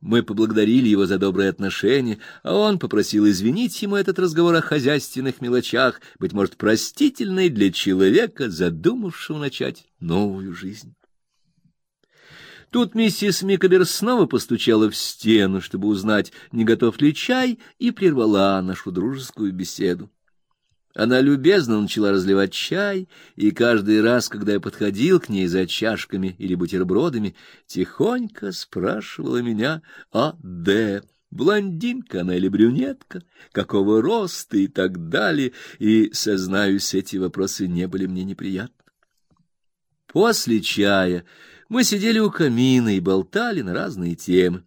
Мы поблагодарили его за добрые отношения, а он попросил извинить ему этот разговор о хозяйственных мелочах, быть может, простительный для человека, задумавшего начать новую жизнь. Тут миссис Микобер снова постучала в стену, чтобы узнать, не готов ли чай, и прервала нашу дружескую беседу. Она любезно начала разливать чай, и каждый раз, когда я подходил к ней за чашками или бутербродами, тихонько спрашивала меня о Д. Блондинка она или брюнетка, какого роста и так далее, и, сознаюсь, эти вопросы не были мне неприятны. После чая мы сидели у камина и болтали на разные темы.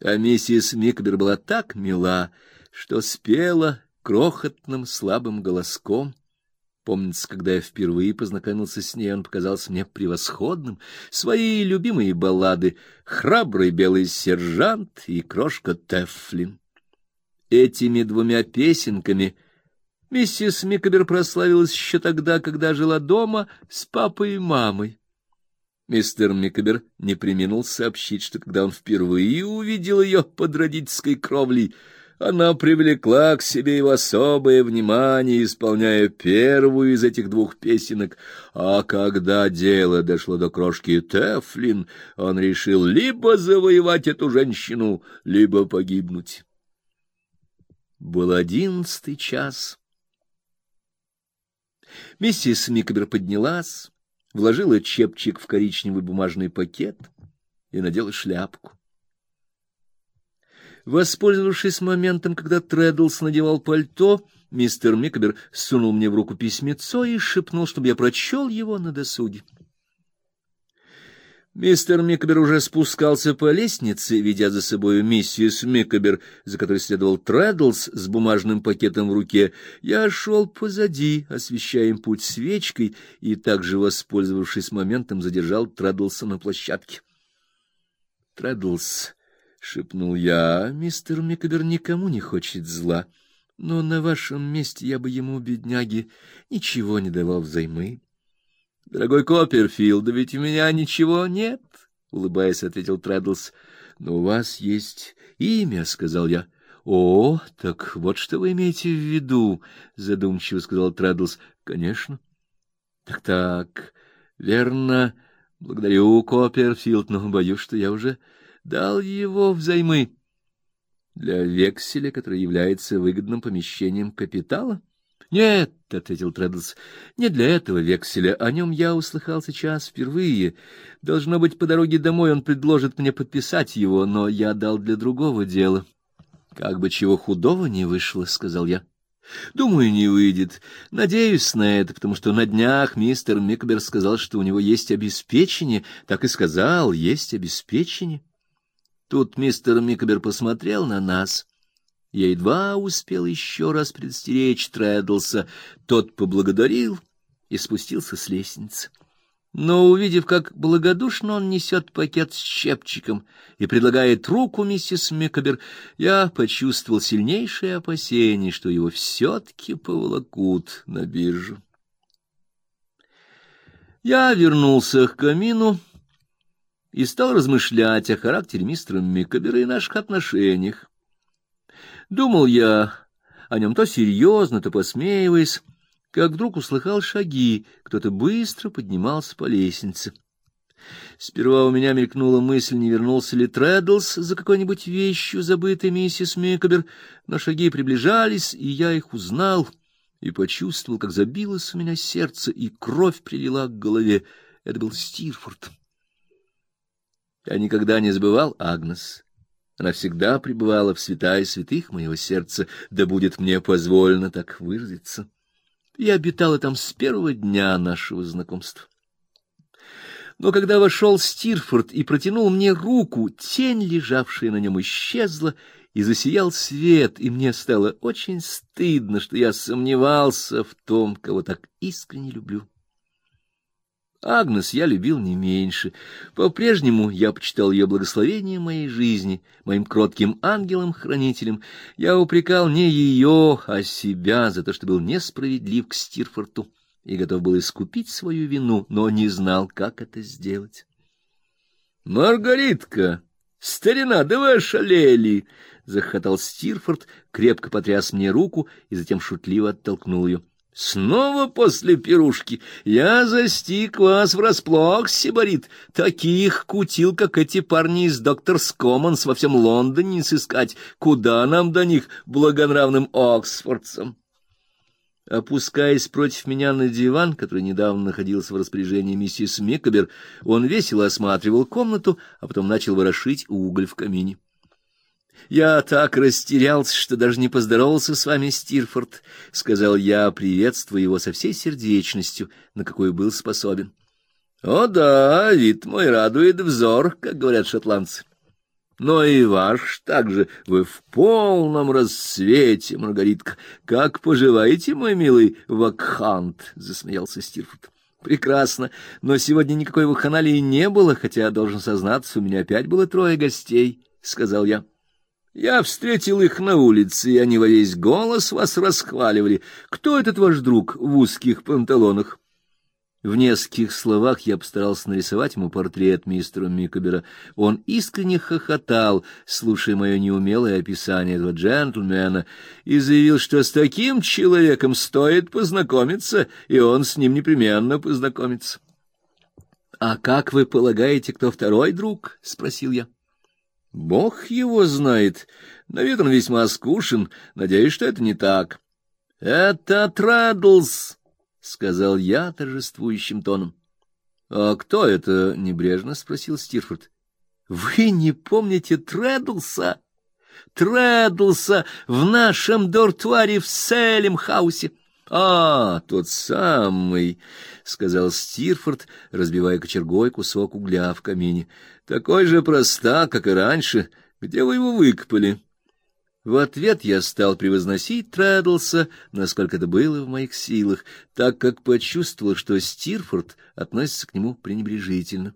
А миссис Микбер была так мила, что спела крохотным слабым голоском. Помнится, когда я впервые познакомился с ней, он показался мне превосходным. Свои любимые баллады «Храбрый белый сержант» и «Крошка Тефлин». Этими двумя песенками миссис Микобер прославилась еще тогда, когда жила дома с папой и мамой. Мистер Микобер не преминул сообщить, что когда он впервые увидел ее под родительской кровлей, она привлекла к себе его особое внимание, исполняя первую из этих двух песенок, а когда дело дошло до крошки Тефлин, он решил либо завоевать эту женщину, либо погибнуть. Был одиннадцатый час. Миссис Микбер поднялась, вложила чепчик в коричневый бумажный пакет и надела шляпку. Воспользовавшись моментом, когда Треддлс надевал пальто, мистер Микобер сунул мне в руку письмецо и шепнул, чтобы я прочел его на досуге. Мистер Микобер уже спускался по лестнице, ведя за собой миссис Микобер, за которой следовал Треддлс с бумажным пакетом в руке. Я шел позади, освещая им путь свечкой, и также, воспользовавшись моментом, задержал Треддлса на площадке. Треддлс — шепнул я, — мистер Микобер никому не хочет зла, но на вашем месте я бы ему, бедняге, ничего не давал взаймы. — Дорогой Копперфилд, да ведь у меня ничего нет, — улыбаясь, ответил Трэддлс. — Но у вас есть имя, — сказал я. — О, так вот что вы имеете в виду, — задумчиво сказал Трэддлс. — Конечно. — Так-так, верно. Благодарю, Копперфилд, но боюсь, что я уже дал его взаймы для векселя, который является выгодным помещением капитала? Нет, ответил Треддлс. Не для этого векселя, о нем я услыхал сейчас впервые. Должно быть, по дороге домой он предложит мне подписать его, но я дал для другого дела. Как бы чего худого не вышло, сказал я. Думаю, не выйдет. Надеюсь на это, потому что на днях мистер Микбер сказал, что у него есть обеспечение, так и сказал, есть обеспечение. Тут мистер Микобер посмотрел на нас. Я едва успел еще раз предстеречь Трэддлса. Тот поблагодарил и спустился с лестницы. Но, увидев, как благодушно он несет пакет с чепчиком и предлагает руку миссис Микобер, я почувствовал сильнейшее опасение, что его все-таки поволокут на биржу. Я вернулся к камину и стал размышлять о характере мистера Микобера и наших отношениях. Думал я о нем то серьезно, то посмеиваясь, как вдруг услыхал шаги, кто-то быстро поднимался по лестнице. Сперва у меня мелькнула мысль, не вернулся ли Трэддлс за какой-нибудь вещью, забытой миссис Микобер, но шаги приближались, и я их узнал и почувствовал, как забилось у меня сердце, и кровь прилила к голове. Это был Стирфорд. Я никогда не забывал Агнес. Она всегда пребывала в святая святых моего сердца, да будет мне позволено так выразиться. Я обитала там с первого дня нашего знакомства. Но когда вошел Стирфорд и протянул мне руку, тень, лежавшая на нем, исчезла, и засиял свет, и мне стало очень стыдно, что я сомневался в том, кого так искренне люблю. Агнес я любил не меньше. По-прежнему я почитал ее благословением моей жизни, моим кротким ангелом-хранителем. Я упрекал не ее, а себя за то, что был несправедлив к Стирфорту и готов был искупить свою вину, но не знал, как это сделать. Маргаритка, Старина, да вы ошалели! — захохотал Стирфорд, крепко потряс мне руку и затем шутливо оттолкнул ее. — Снова после пирушки. Я застиг вас врасплох, Сибарит. Таких кутил, как эти парни из Докторс Коммонс во всем Лондоне не сыскать. Куда нам до них, благонравным Оксфордцам? Опускаясь против меня на диван, который недавно находился в распоряжении миссис Микобер, он весело осматривал комнату, а потом начал ворошить уголь в камине. «Я так растерялся, что даже не поздоровался с вами, Стирфорд», — сказал я, приветствуя его со всей сердечностью, на какую был способен. «О да, вид мой радует взор, как говорят шотландцы. Но и ваш также, вы в полном рассвете, Маргаритка. Как поживаете, мой милый Вакхант? — засмеялся Стирфорд. — Прекрасно, но сегодня никакой вакханалии не было, хотя, должен сознаться, у меня опять было трое гостей, — сказал я. Я встретил их на улице, и они во весь голос вас расхваливали. Кто этот ваш друг в узких панталонах? В нескольких словах я постарался нарисовать ему портрет мистера Микобера. Он искренне хохотал, слушая мое неумелое описание этого джентльмена, и заявил, что с таким человеком стоит познакомиться, и он с ним непременно познакомится. — А как вы полагаете, кто второй друг? — спросил я. — Бог его знает. На он весьма скушен. Надеюсь, что это не так. — Это Трэддлс! — сказал я торжествующим тоном. — А кто это? — небрежно спросил Стирфорд. — Вы не помните Трэддлса? Трэддлса в нашем дортуаре в Селемхаусе. — А, тот самый, — сказал Стирфорд, разбивая кочергой кусок угля в камине. — Такой же простак, как и раньше. Где вы его выкопали? — в ответ я стал превозносить Трэддлса, насколько это было в моих силах, так как почувствовал, что Стирфорд относится к нему пренебрежительно.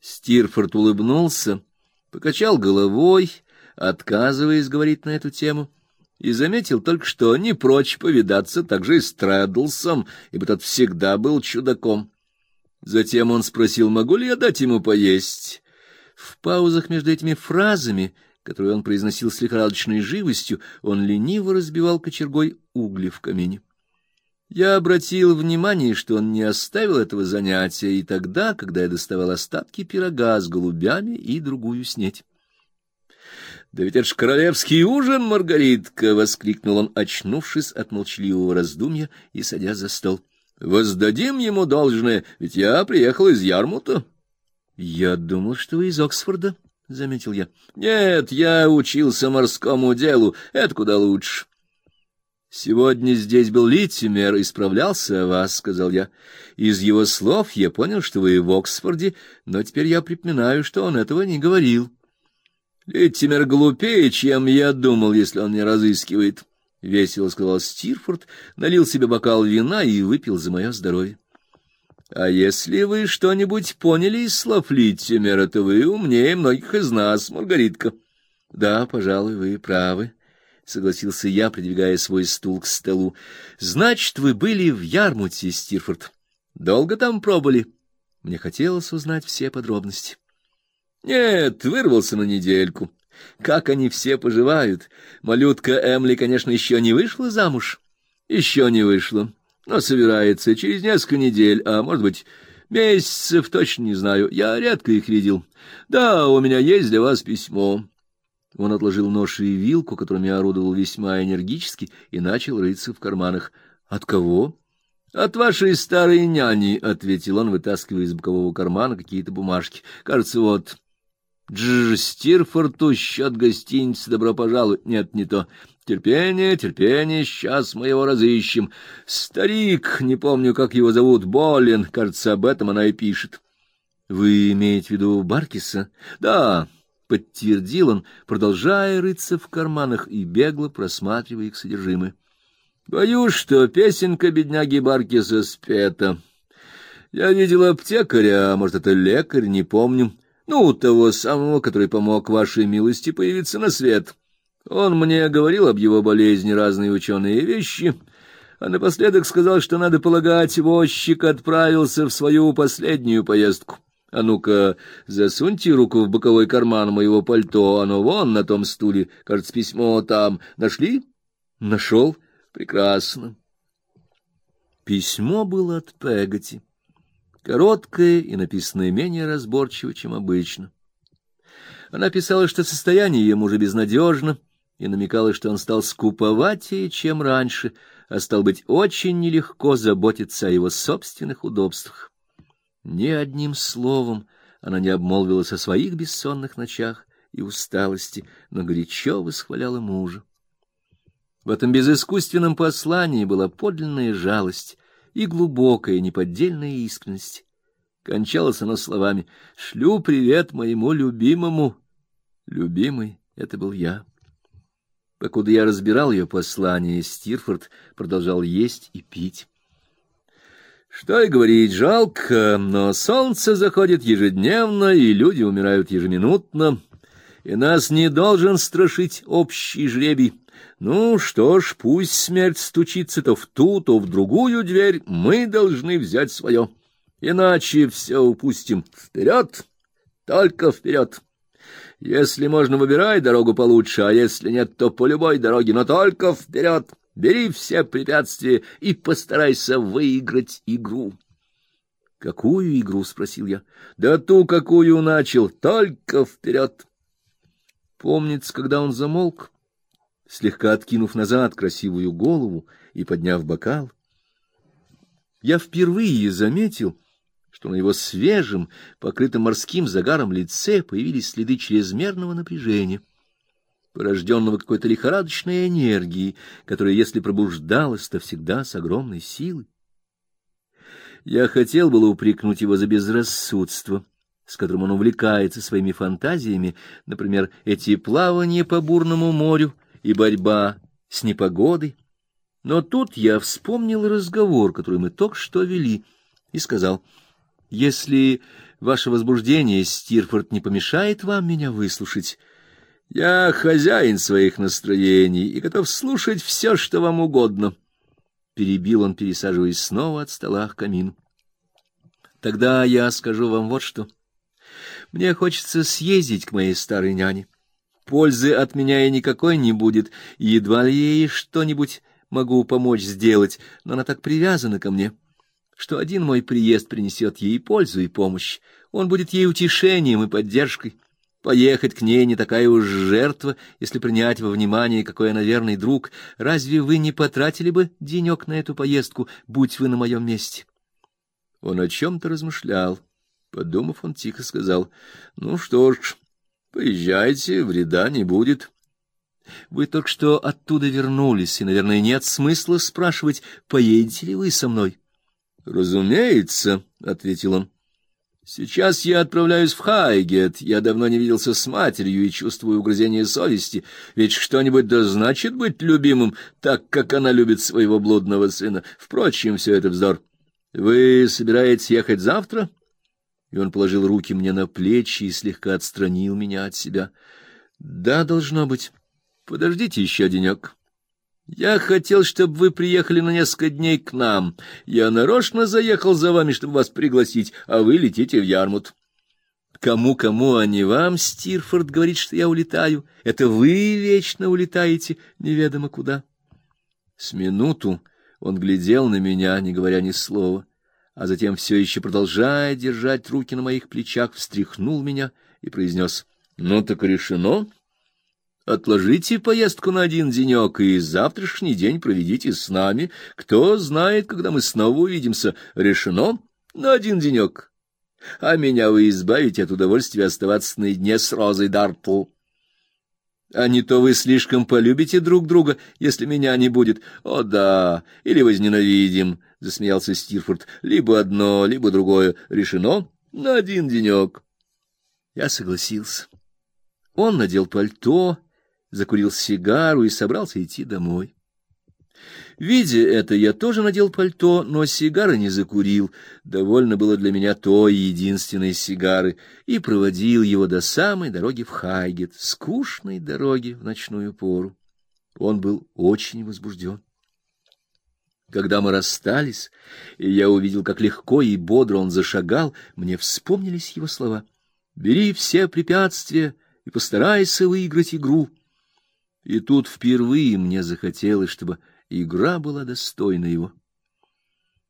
Стирфорд улыбнулся, покачал головой, отказываясь говорить на эту тему, и заметил только, что не прочь повидаться также и с Трэддлсом, ибо тот всегда был чудаком. Затем он спросил, могу ли я дать ему поесть. В паузах между этими фразами — которую он произносил с лихорадочной живостью, он лениво разбивал кочергой угли в камине. Я обратил внимание, что он не оставил этого занятия и тогда, когда я доставал остатки пирога с голубями и другую снеть. — Да ведь это ж королевский ужин, Маргаритка! — воскликнул он, очнувшись от молчаливого раздумья и садясь за стол. — Воздадим ему должное, ведь я приехал из Ярмута. — Я думал, что вы из Оксфорда, — заметил я. — Нет, я учился морскому делу, это куда лучше. — Сегодня здесь был Литтимер и справлялся о вас, — сказал я. Из его слов я понял, что вы в Оксфорде, но теперь я припоминаю, что он этого не говорил. — Литтимер глупее, чем я думал, если он не разыскивает, — весело сказал Стирфорд, налил себе бокал вина и выпил за мое здоровье. А если вы что-нибудь поняли из слов Литтимера, то вы умнее многих из нас, Маргаритка. — Да, пожалуй, вы правы, — согласился я, придвигая свой стул к столу. — Значит, вы были в Ярмуте, Стирфорд. Долго там пробыли? Мне хотелось узнать все подробности. — Нет, вырвался на недельку. Как они все поживают? Малютка Эмли, конечно, еще не вышла замуж. — Еще не вышла но собирается через несколько недель, а, может быть, месяцев, точно не знаю. Я редко их видел. Да, у меня есть для вас письмо». Он отложил нож и вилку, которыми орудовал весьма энергически, и начал рыться в карманах. «От кого?» «От вашей старой няни», — ответил он, вытаскивая из бокового кармана какие-то бумажки. «Кажется, вот...» «Дж, Стирфорту счет гостиницы, добро пожаловать». «Нет, не то. Терпение, терпение, сейчас мы его разыщем. Старик, не помню, как его зовут, болен, кажется, об этом она и пишет. Вы имеете в виду Баркиса? Да, подтвердил он, продолжая рыться в карманах и бегло просматривая их содержимое. Боюсь, что песенка бедняги Баркиса спета. Я видел аптекаря, а может, это лекарь, не помню. Ну, того самого, который помог вашей милости появиться на свет. Он мне говорил об его болезни разные ученые вещи, а напоследок сказал, что, надо полагать, возчик отправился в свою последнюю поездку. А ну-ка, засуньте руку в боковой карман моего пальто, оно вон на том стуле, кажется, письмо там. Нашли? Нашел? Прекрасно. Письмо было от Пегати. Короткое и написанное менее разборчиво, чем обычно. Она писала, что состояние ее мужа безнадежно, и намекала, что он стал скуповатее, чем раньше, а стал быть очень нелегко заботиться о его собственных удобствах. Ни одним словом она не обмолвилась о своих бессонных ночах и усталости, но горячо восхваляла мужа. В этом безыскусственном послании была подлинная жалость и глубокая неподдельная искренность. Кончалось оно словами «Шлю привет моему любимому». Любимый — это был я. Покуда я разбирал ее послание, Стирфорд продолжал есть и пить. Что и говорить, жалко, но солнце заходит ежедневно, и люди умирают ежеминутно, и нас не должен страшить общий жребий. Ну что ж, пусть смерть стучится то в ту, то в другую дверь, мы должны взять свое. Иначе все упустим. Вперед, только вперед. Если можно, выбирай дорогу получше, а если нет, то по любой дороге, но только вперед. Бери все препятствия и постарайся выиграть игру. Какую игру, спросил я. Да ту, какую начал, только вперед. Помнится, когда он замолк, слегка откинув назад красивую голову и подняв бокал, я впервые заметил, что на его свежем, покрытом морским загаром лице появились следы чрезмерного напряжения, порожденного какой-то лихорадочной энергией, которая, если пробуждалась, то всегда с огромной силой. Я хотел было упрекнуть его за безрассудство, с которым он увлекается своими фантазиями, например, эти плавания по бурному морю и борьба с непогодой. Но тут я вспомнил разговор, который мы только что вели, и сказал — если ваше возбуждение, Стирфорд, не помешает вам меня выслушать, я хозяин своих настроений и готов слушать все, что вам угодно. Перебил он, пересаживаясь снова от стола к камину. Тогда я скажу вам вот что. Мне хочется съездить к моей старой няне. Пользы от меня и никакой не будет, едва ли ей что-нибудь могу помочь сделать, но она так привязана ко мне что один мой приезд принесет ей пользу и помощь. Он будет ей утешением и поддержкой. Поехать к ней не такая уж жертва, если принять во внимание, какой она верный друг. Разве вы не потратили бы денек на эту поездку, будь вы на моем месте? Он о чем-то размышлял. Подумав, он тихо сказал, — Ну что ж, поезжайте, вреда не будет. Вы только что оттуда вернулись, и, наверное, нет смысла спрашивать, поедете ли вы со мной. Разумеется, ответил он. Сейчас я отправляюсь в Хайгет. Я давно не виделся с матерью и чувствую угрызение совести, ведь что-нибудь да значит быть любимым, так как она любит своего блудного сына. Впрочем, все это вздор. Вы собираетесь ехать завтра? И он положил руки мне на плечи и слегка отстранил меня от себя. Да, должно быть. Подождите еще денек. Я хотел, чтобы вы приехали на несколько дней к нам. Я нарочно заехал за вами, чтобы вас пригласить, а вы летите в Ярмут. Кому-кому, а не вам, Стирфорд говорит, что я улетаю. Это вы вечно улетаете неведомо куда. С минуту он глядел на меня, не говоря ни слова, а затем все еще продолжая держать руки на моих плечах, встряхнул меня и произнес: "Ну так решено?" Отложите поездку на один денек и завтрашний день проведите с нами. Кто знает, когда мы снова увидимся. Решено на один денек. А меня вы избавите от удовольствия оставаться наедине с Розой Дартл. А не то вы слишком полюбите друг друга, если меня не будет. О да, или возненавидим, засмеялся Стирфорд. Либо одно, либо другое. Решено на один денек. Я согласился. Он надел пальто, закурил сигару и собрался идти домой. Видя это, я тоже надел пальто, но сигары не закурил. Довольно было для меня той единственной сигары, и проводил его до самой дороги в Хайгет, скучной дороги в ночную пору. Он был очень возбужден. Когда мы расстались, и я увидел, как легко и бодро он зашагал, мне вспомнились его слова. «Бери все препятствия и постарайся выиграть игру». И тут впервые мне захотелось, чтобы игра была достойна его.